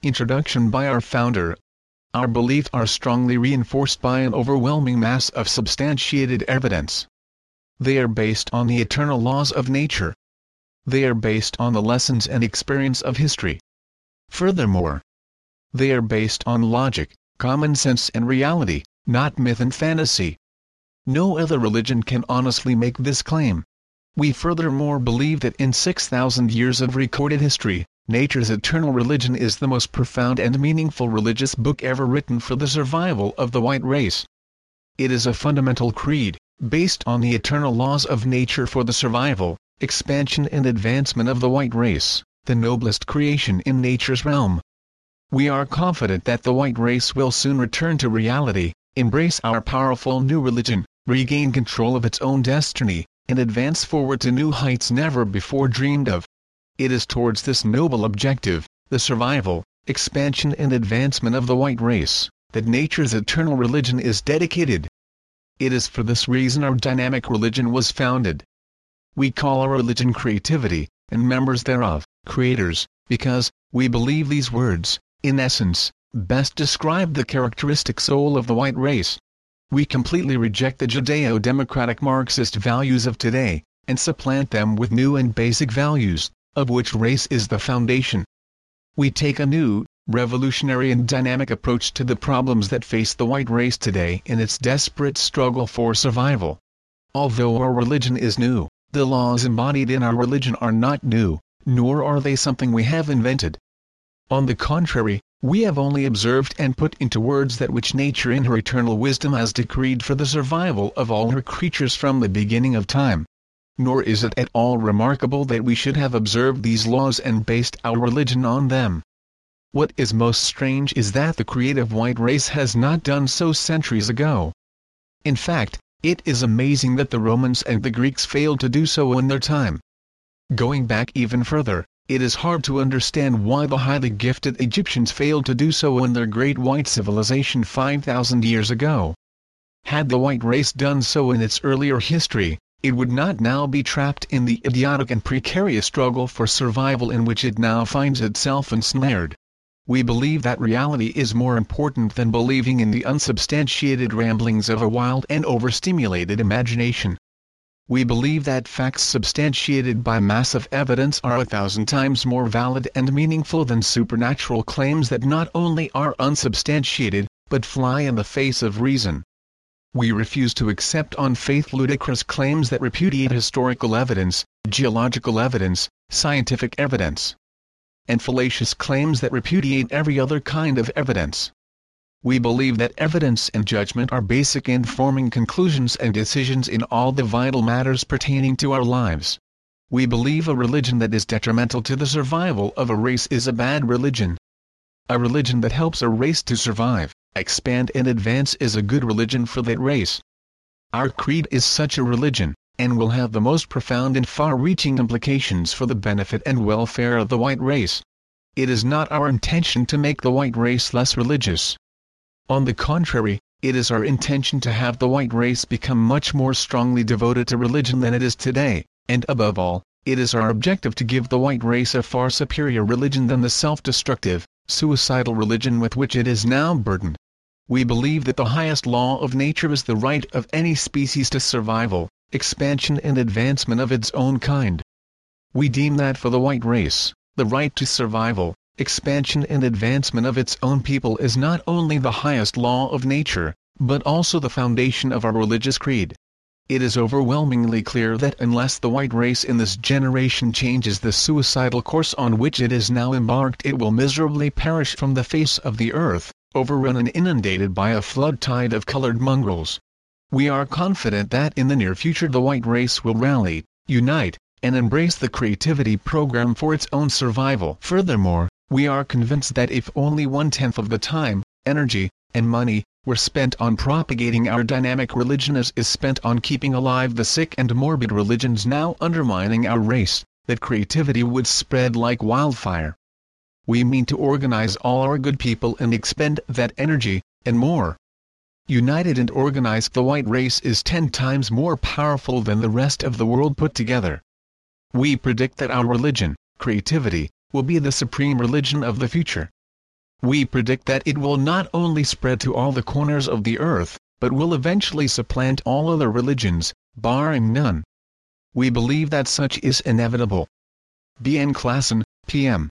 Introduction by our founder. Our beliefs are strongly reinforced by an overwhelming mass of substantiated evidence. They are based on the eternal laws of nature. They are based on the lessons and experience of history. Furthermore, they are based on logic, common sense and reality, not myth and fantasy. No other religion can honestly make this claim. We furthermore believe that in 6,000 years of recorded history, Nature's Eternal Religion is the most profound and meaningful religious book ever written for the survival of the white race. It is a fundamental creed, based on the eternal laws of nature for the survival, expansion and advancement of the white race, the noblest creation in nature's realm. We are confident that the white race will soon return to reality, embrace our powerful new religion, regain control of its own destiny, and advance forward to new heights never before dreamed of. It is towards this noble objective, the survival, expansion and advancement of the white race, that nature's eternal religion is dedicated. It is for this reason our dynamic religion was founded. We call our religion creativity, and members thereof, creators, because, we believe these words, in essence, best describe the characteristic soul of the white race. We completely reject the Judeo-democratic Marxist values of today, and supplant them with new and basic values, of which race is the foundation. We take a new, revolutionary and dynamic approach to the problems that face the white race today in its desperate struggle for survival. Although our religion is new, the laws embodied in our religion are not new, nor are they something we have invented. On the contrary, we have only observed and put into words that which nature in her eternal wisdom has decreed for the survival of all her creatures from the beginning of time nor is it at all remarkable that we should have observed these laws and based our religion on them. What is most strange is that the creative white race has not done so centuries ago. In fact, it is amazing that the Romans and the Greeks failed to do so in their time. Going back even further, it is hard to understand why the highly gifted Egyptians failed to do so in their great white civilization 5,000 years ago. Had the white race done so in its earlier history, it would not now be trapped in the idiotic and precarious struggle for survival in which it now finds itself ensnared. We believe that reality is more important than believing in the unsubstantiated ramblings of a wild and overstimulated imagination. We believe that facts substantiated by massive evidence are a thousand times more valid and meaningful than supernatural claims that not only are unsubstantiated, but fly in the face of reason. We refuse to accept on faith ludicrous claims that repudiate historical evidence, geological evidence, scientific evidence, and fallacious claims that repudiate every other kind of evidence. We believe that evidence and judgment are basic in forming conclusions and decisions in all the vital matters pertaining to our lives. We believe a religion that is detrimental to the survival of a race is a bad religion. A religion that helps a race to survive expand and advance is a good religion for that race. Our creed is such a religion, and will have the most profound and far-reaching implications for the benefit and welfare of the white race. It is not our intention to make the white race less religious. On the contrary, it is our intention to have the white race become much more strongly devoted to religion than it is today, and above all, it is our objective to give the white race a far superior religion than the self-destructive, suicidal religion with which it is now burdened. We believe that the highest law of nature is the right of any species to survival, expansion and advancement of its own kind. We deem that for the white race, the right to survival, expansion and advancement of its own people is not only the highest law of nature, but also the foundation of our religious creed. It is overwhelmingly clear that unless the white race in this generation changes the suicidal course on which it is now embarked it will miserably perish from the face of the earth overrun and inundated by a flood tide of colored mongrels. We are confident that in the near future the white race will rally, unite, and embrace the creativity program for its own survival. Furthermore, we are convinced that if only one-tenth of the time, energy, and money were spent on propagating our dynamic religion as is spent on keeping alive the sick and morbid religions now undermining our race, that creativity would spread like wildfire we mean to organize all our good people and expend that energy, and more. United and organized the white race is ten times more powerful than the rest of the world put together. We predict that our religion, creativity, will be the supreme religion of the future. We predict that it will not only spread to all the corners of the earth, but will eventually supplant all other religions, barring none. We believe that such is inevitable. B. N. Klassen, P.M.